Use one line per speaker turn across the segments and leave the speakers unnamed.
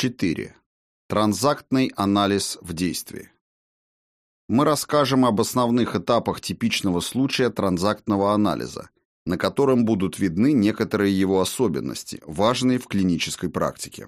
4. Транзактный анализ в действии. Мы расскажем об основных этапах типичного случая транзактного анализа, на котором будут видны некоторые его особенности, важные в клинической практике.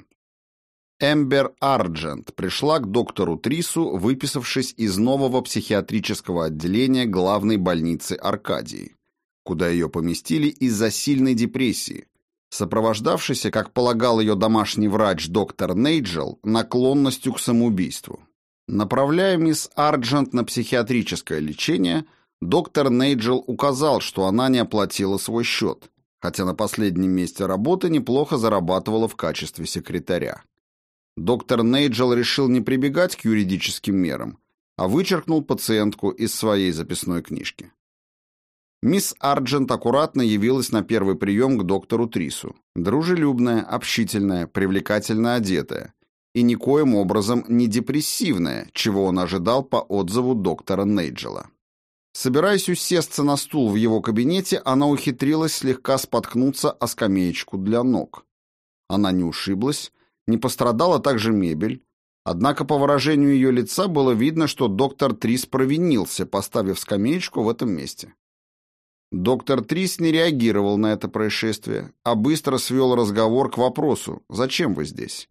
Эмбер Арджент пришла к доктору Трису, выписавшись из нового психиатрического отделения главной больницы Аркадии, куда ее поместили из-за сильной депрессии, сопровождавшийся, как полагал ее домашний врач доктор Нейджел, наклонностью к самоубийству. Направляя мисс Арджент на психиатрическое лечение, доктор Нейджел указал, что она не оплатила свой счет, хотя на последнем месте работы неплохо зарабатывала в качестве секретаря. Доктор Нейджел решил не прибегать к юридическим мерам, а вычеркнул пациентку из своей записной книжки. Мисс Арджент аккуратно явилась на первый прием к доктору Трису. Дружелюбная, общительная, привлекательно одетая. И никоим образом не депрессивная, чего он ожидал по отзыву доктора Нейджела. Собираясь усесться на стул в его кабинете, она ухитрилась слегка споткнуться о скамеечку для ног. Она не ушиблась, не пострадала также мебель, однако по выражению ее лица было видно, что доктор Трис провинился, поставив скамеечку в этом месте. Доктор Трис не реагировал на это происшествие, а быстро свел разговор к вопросу «Зачем вы здесь?».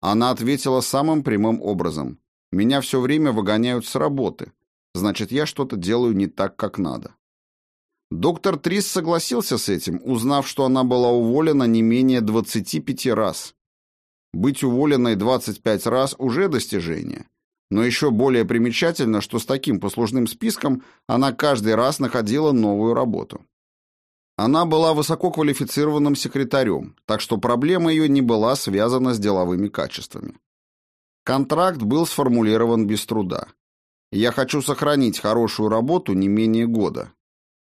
Она ответила самым прямым образом «Меня все время выгоняют с работы, значит, я что-то делаю не так, как надо». Доктор Трис согласился с этим, узнав, что она была уволена не менее 25 раз. Быть уволенной 25 раз уже достижение. Но еще более примечательно, что с таким послужным списком она каждый раз находила новую работу. Она была высококвалифицированным секретарем, так что проблема ее не была связана с деловыми качествами. Контракт был сформулирован без труда. «Я хочу сохранить хорошую работу не менее года».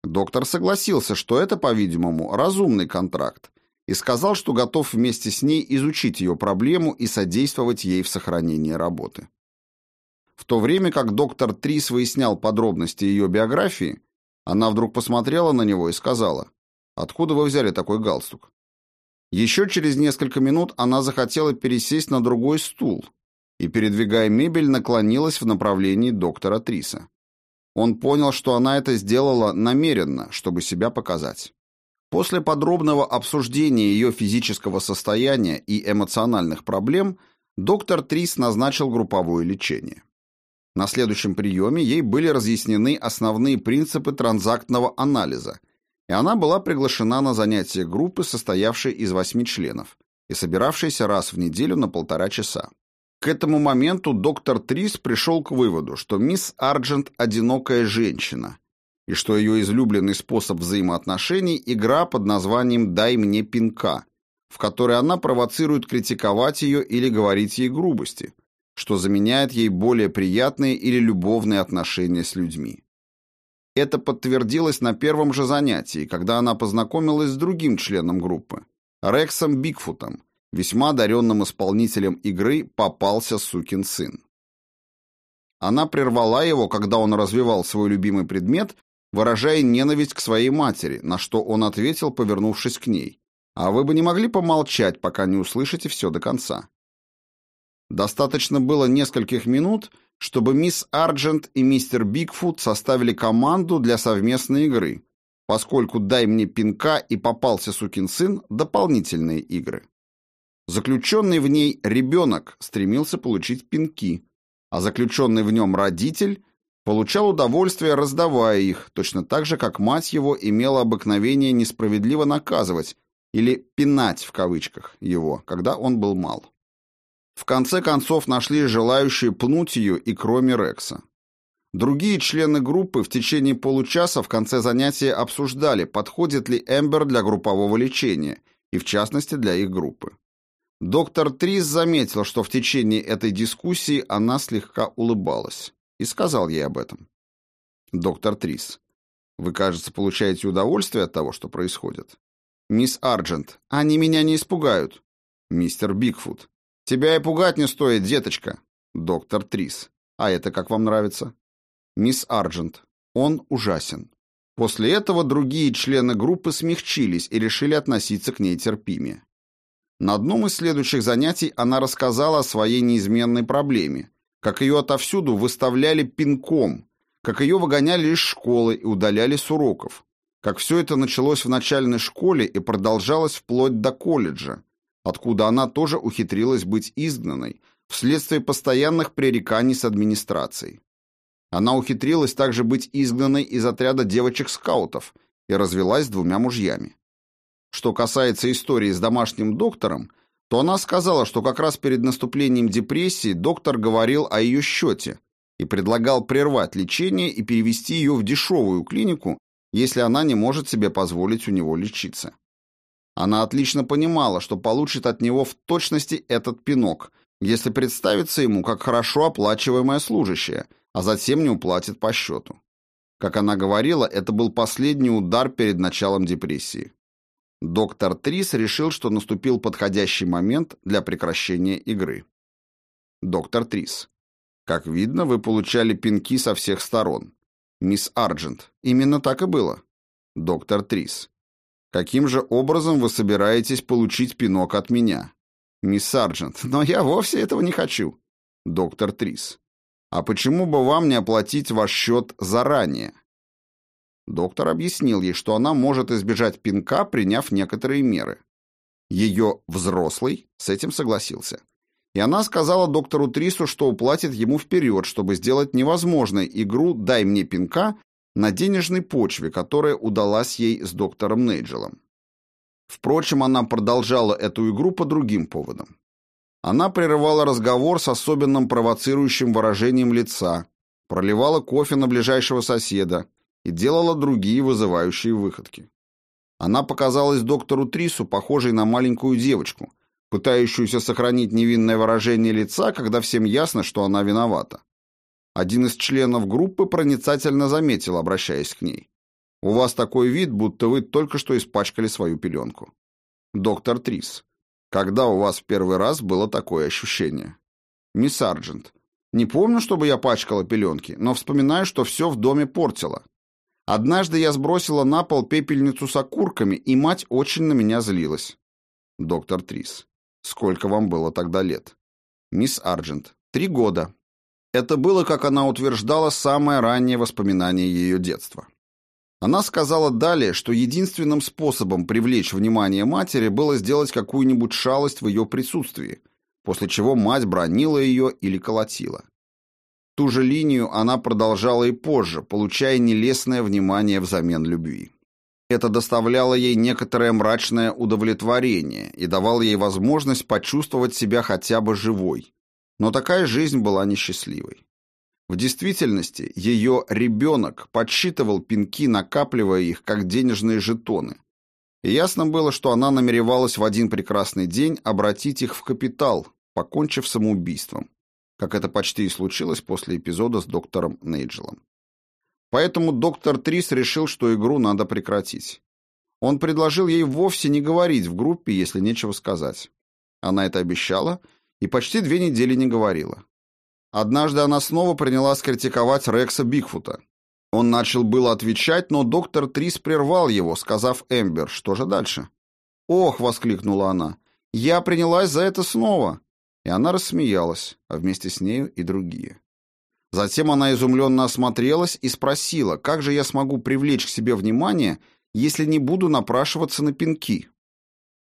Доктор согласился, что это, по-видимому, разумный контракт, и сказал, что готов вместе с ней изучить ее проблему и содействовать ей в сохранении работы. В то время как доктор Трис выяснял подробности ее биографии, она вдруг посмотрела на него и сказала, «Откуда вы взяли такой галстук?» Еще через несколько минут она захотела пересесть на другой стул и, передвигая мебель, наклонилась в направлении доктора Триса. Он понял, что она это сделала намеренно, чтобы себя показать. После подробного обсуждения ее физического состояния и эмоциональных проблем доктор Трис назначил групповое лечение. На следующем приеме ей были разъяснены основные принципы транзактного анализа, и она была приглашена на занятие группы, состоявшей из восьми членов и собиравшейся раз в неделю на полтора часа. К этому моменту доктор Трис пришел к выводу, что мисс Арджент – одинокая женщина, и что ее излюбленный способ взаимоотношений – игра под названием «дай мне пинка», в которой она провоцирует критиковать ее или говорить ей грубости – что заменяет ей более приятные или любовные отношения с людьми. Это подтвердилось на первом же занятии, когда она познакомилась с другим членом группы, Рексом Бигфутом, весьма одаренным исполнителем игры «Попался сукин сын». Она прервала его, когда он развивал свой любимый предмет, выражая ненависть к своей матери, на что он ответил, повернувшись к ней. «А вы бы не могли помолчать, пока не услышите все до конца?» Достаточно было нескольких минут, чтобы мисс Арджент и мистер Бигфут составили команду для совместной игры, поскольку «Дай мне пинка» и «Попался сукин сын» — дополнительные игры. Заключенный в ней ребенок стремился получить пинки, а заключенный в нем родитель получал удовольствие, раздавая их, точно так же, как мать его имела обыкновение несправедливо наказывать или «пинать» в кавычках его, когда он был мал. В конце концов нашли желающие пнуть ее и кроме Рекса. Другие члены группы в течение получаса в конце занятия обсуждали, подходит ли Эмбер для группового лечения, и в частности для их группы. Доктор Трис заметил, что в течение этой дискуссии она слегка улыбалась, и сказал ей об этом. «Доктор Трис, вы, кажется, получаете удовольствие от того, что происходит?» «Мисс Арджент, они меня не испугают». «Мистер Бигфут, Тебя и пугать не стоит, деточка. Доктор Трис. А это как вам нравится? Мисс Арджент. Он ужасен. После этого другие члены группы смягчились и решили относиться к ней терпимее. На одном из следующих занятий она рассказала о своей неизменной проблеме, как ее отовсюду выставляли пинком, как ее выгоняли из школы и удаляли с уроков, как все это началось в начальной школе и продолжалось вплоть до колледжа, откуда она тоже ухитрилась быть изгнанной вследствие постоянных пререканий с администрацией. Она ухитрилась также быть изгнанной из отряда девочек-скаутов и развелась с двумя мужьями. Что касается истории с домашним доктором, то она сказала, что как раз перед наступлением депрессии доктор говорил о ее счете и предлагал прервать лечение и перевести ее в дешевую клинику, если она не может себе позволить у него лечиться. Она отлично понимала, что получит от него в точности этот пинок, если представится ему как хорошо оплачиваемая служащая, а затем не уплатит по счету. Как она говорила, это был последний удар перед началом депрессии. Доктор Трис решил, что наступил подходящий момент для прекращения игры. Доктор Трис. Как видно, вы получали пинки со всех сторон. Мисс Арджент. Именно так и было. Доктор Трис. Каким же образом вы собираетесь получить пинок от меня? Мисс Сарджент, но я вовсе этого не хочу. Доктор Трис. А почему бы вам не оплатить ваш счет заранее? Доктор объяснил ей, что она может избежать пинка, приняв некоторые меры. Ее взрослый с этим согласился. И она сказала доктору Трису, что уплатит ему вперед, чтобы сделать невозможной игру «Дай мне пинка» на денежной почве, которая удалась ей с доктором Нейджелом. Впрочем, она продолжала эту игру по другим поводам. Она прерывала разговор с особенным провоцирующим выражением лица, проливала кофе на ближайшего соседа и делала другие вызывающие выходки. Она показалась доктору Трису похожей на маленькую девочку, пытающуюся сохранить невинное выражение лица, когда всем ясно, что она виновата. Один из членов группы проницательно заметил, обращаясь к ней. У вас такой вид, будто вы только что испачкали свою пеленку. Доктор Трис. Когда у вас в первый раз было такое ощущение? Мисс Сарджент. Не помню, чтобы я пачкала пеленки, но вспоминаю, что все в доме портило. Однажды я сбросила на пол пепельницу с окурками, и мать очень на меня злилась. Доктор Трис. Сколько вам было тогда лет? Мисс Арджент. Три года. Это было, как она утверждала, самое раннее воспоминание ее детства. Она сказала далее, что единственным способом привлечь внимание матери было сделать какую-нибудь шалость в ее присутствии, после чего мать бронила ее или колотила. Ту же линию она продолжала и позже, получая нелестное внимание взамен любви. Это доставляло ей некоторое мрачное удовлетворение и давало ей возможность почувствовать себя хотя бы живой. Но такая жизнь была несчастливой. В действительности ее ребенок подсчитывал пинки, накапливая их как денежные жетоны. И ясно было, что она намеревалась в один прекрасный день обратить их в капитал, покончив самоубийством, как это почти и случилось после эпизода с доктором Нейджелом. Поэтому доктор Трис решил, что игру надо прекратить. Он предложил ей вовсе не говорить в группе, если нечего сказать. Она это обещала и почти две недели не говорила. Однажды она снова принялась критиковать Рекса Бигфута. Он начал было отвечать, но доктор Трис прервал его, сказав Эмбер, что же дальше. «Ох!» — воскликнула она. «Я принялась за это снова!» И она рассмеялась, а вместе с нею и другие. Затем она изумленно осмотрелась и спросила, как же я смогу привлечь к себе внимание, если не буду напрашиваться на пинки.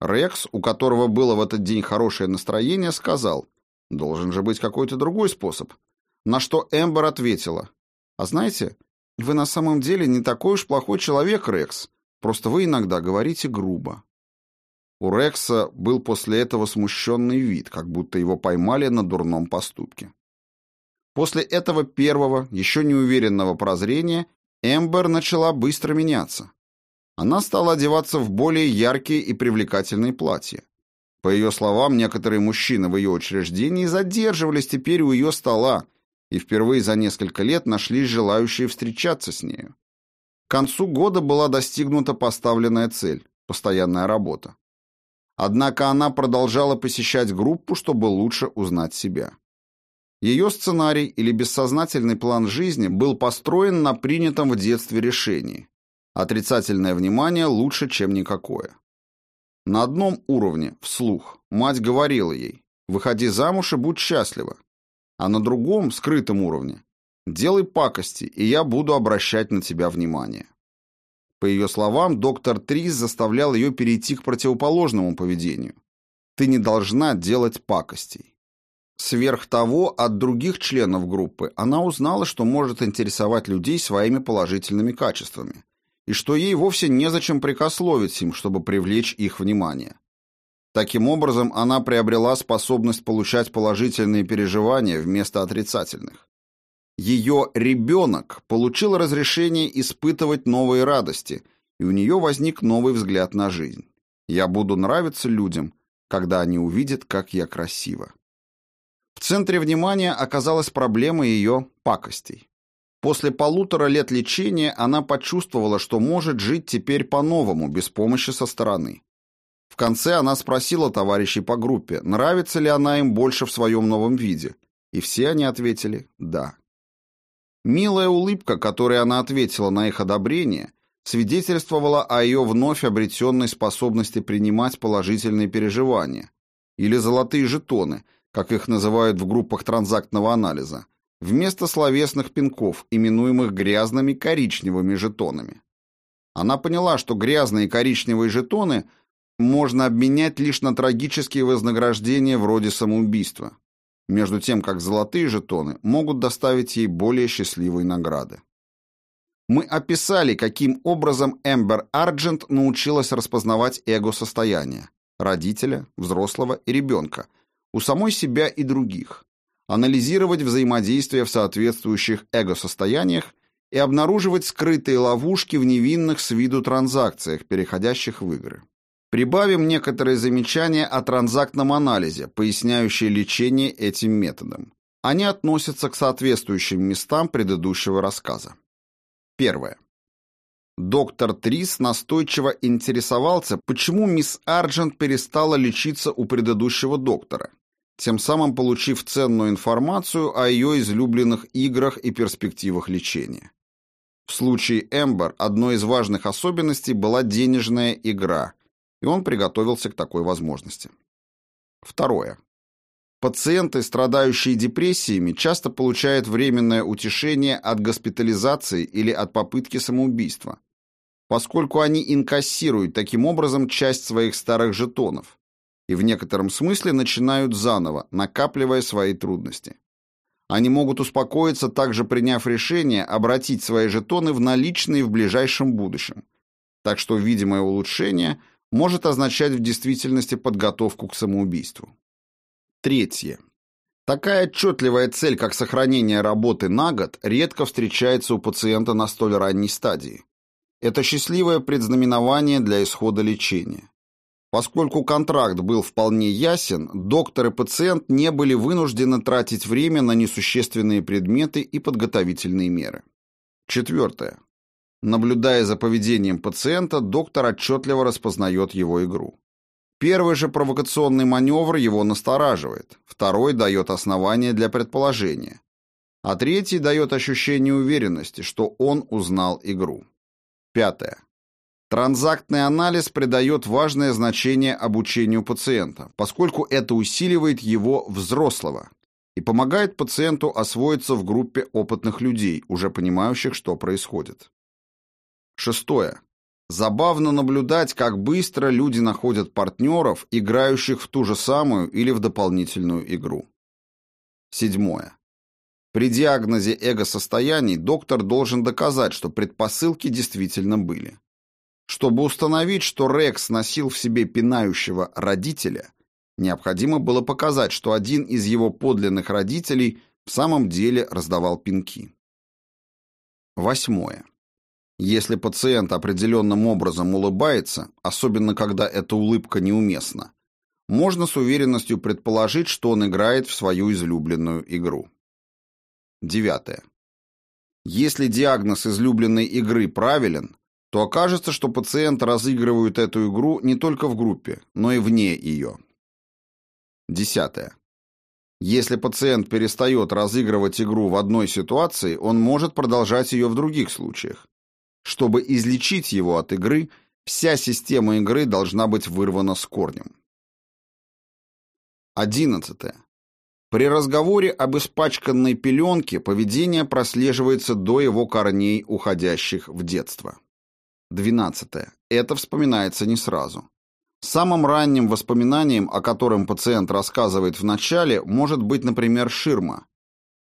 Рекс, у которого было в этот день хорошее настроение, сказал, Должен же быть какой-то другой способ. На что Эмбер ответила. А знаете, вы на самом деле не такой уж плохой человек, Рекс. Просто вы иногда говорите грубо. У Рекса был после этого смущенный вид, как будто его поймали на дурном поступке. После этого первого, еще неуверенного прозрения Эмбер начала быстро меняться. Она стала одеваться в более яркие и привлекательные платья. По ее словам, некоторые мужчины в ее учреждении задерживались теперь у ее стола и впервые за несколько лет нашлись желающие встречаться с нею. К концу года была достигнута поставленная цель – постоянная работа. Однако она продолжала посещать группу, чтобы лучше узнать себя. Ее сценарий или бессознательный план жизни был построен на принятом в детстве решении. Отрицательное внимание лучше, чем никакое. На одном уровне, вслух, мать говорила ей «выходи замуж и будь счастлива», а на другом, скрытом уровне «делай пакости, и я буду обращать на тебя внимание». По ее словам, доктор Трис заставлял ее перейти к противоположному поведению. «Ты не должна делать пакостей». Сверх того, от других членов группы она узнала, что может интересовать людей своими положительными качествами, и что ей вовсе незачем прикословить им, чтобы привлечь их внимание. Таким образом, она приобрела способность получать положительные переживания вместо отрицательных. Ее ребенок получил разрешение испытывать новые радости, и у нее возник новый взгляд на жизнь. Я буду нравиться людям, когда они увидят, как я красива. В центре внимания оказалась проблема ее пакостей. После полутора лет лечения она почувствовала, что может жить теперь по-новому, без помощи со стороны. В конце она спросила товарищей по группе, нравится ли она им больше в своем новом виде, и все они ответили «да». Милая улыбка, которой она ответила на их одобрение, свидетельствовала о ее вновь обретенной способности принимать положительные переживания, или золотые жетоны, как их называют в группах транзактного анализа, вместо словесных пинков, именуемых грязными коричневыми жетонами. Она поняла, что грязные коричневые жетоны можно обменять лишь на трагические вознаграждения вроде самоубийства, между тем как золотые жетоны могут доставить ей более счастливые награды. Мы описали, каким образом Эмбер Арджент научилась распознавать эго-состояние родителя, взрослого и ребенка у самой себя и других, анализировать взаимодействие в соответствующих эго-состояниях и обнаруживать скрытые ловушки в невинных с виду транзакциях, переходящих в игры. Прибавим некоторые замечания о транзактном анализе, поясняющие лечение этим методом. Они относятся к соответствующим местам предыдущего рассказа. Первое. Доктор Трис настойчиво интересовался, почему мисс Арджент перестала лечиться у предыдущего доктора, тем самым получив ценную информацию о ее излюбленных играх и перспективах лечения. В случае Эмбер одной из важных особенностей была денежная игра, и он приготовился к такой возможности. Второе. Пациенты, страдающие депрессиями, часто получают временное утешение от госпитализации или от попытки самоубийства, поскольку они инкассируют таким образом часть своих старых жетонов, и в некотором смысле начинают заново, накапливая свои трудности. Они могут успокоиться, также приняв решение обратить свои жетоны в наличные в ближайшем будущем. Так что видимое улучшение может означать в действительности подготовку к самоубийству. Третье. Такая отчетливая цель, как сохранение работы на год, редко встречается у пациента на столь ранней стадии. Это счастливое предзнаменование для исхода лечения. Поскольку контракт был вполне ясен, доктор и пациент не были вынуждены тратить время на несущественные предметы и подготовительные меры. Четвертое. Наблюдая за поведением пациента, доктор отчетливо распознает его игру. Первый же провокационный маневр его настораживает, второй дает основания для предположения, а третий дает ощущение уверенности, что он узнал игру. Пятое. Транзактный анализ придает важное значение обучению пациента, поскольку это усиливает его взрослого и помогает пациенту освоиться в группе опытных людей, уже понимающих, что происходит. Шестое. Забавно наблюдать, как быстро люди находят партнеров, играющих в ту же самую или в дополнительную игру. Седьмое. При диагнозе эго-состояний доктор должен доказать, что предпосылки действительно были. Чтобы установить, что Рекс носил в себе пинающего родителя, необходимо было показать, что один из его подлинных родителей в самом деле раздавал пинки. Восьмое. Если пациент определенным образом улыбается, особенно когда эта улыбка неуместна, можно с уверенностью предположить, что он играет в свою излюбленную игру. Девятое. Если диагноз излюбленной игры правилен, то окажется, что пациенты разыгрывают эту игру не только в группе, но и вне ее. Десятое. Если пациент перестает разыгрывать игру в одной ситуации, он может продолжать ее в других случаях. Чтобы излечить его от игры, Вся система игры должна быть вырвана с корнем. 11. При разговоре об испачканной пеленке поведение прослеживается до его корней, уходящих в детство. 12. Это вспоминается не сразу. Самым ранним воспоминанием, о котором пациент рассказывает в начале, может быть, например, ширма.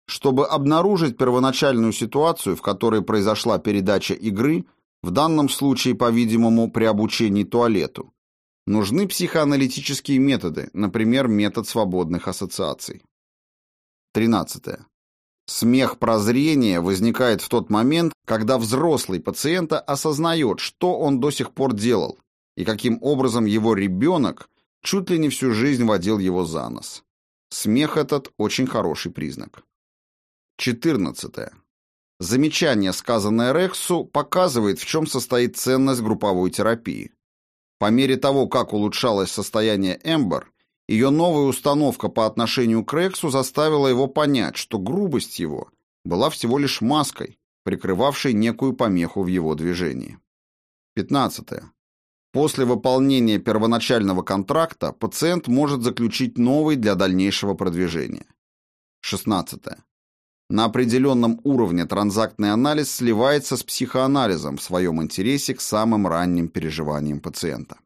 Чтобы обнаружить первоначальную ситуацию, в которой произошла передача игры, в данном случае, по-видимому, при обучении туалету, нужны психоаналитические методы, например, метод свободных ассоциаций. 13. Смех прозрения возникает в тот момент, когда взрослый пациента осознает, что он до сих пор делал, и каким образом его ребенок чуть ли не всю жизнь водил его за нос. Смех этот очень хороший признак. 14. Замечание, сказанное Рексу, показывает, в чем состоит ценность групповой терапии. По мере того, как улучшалось состояние Эмбер, ее новая установка по отношению к Рексу заставила его понять, что грубость его была всего лишь маской, прикрывавшей некую помеху в его движении. 15. После выполнения первоначального контракта пациент может заключить новый для дальнейшего продвижения. 16. На определенном уровне транзактный анализ сливается с психоанализом в своем интересе к самым ранним переживаниям пациента.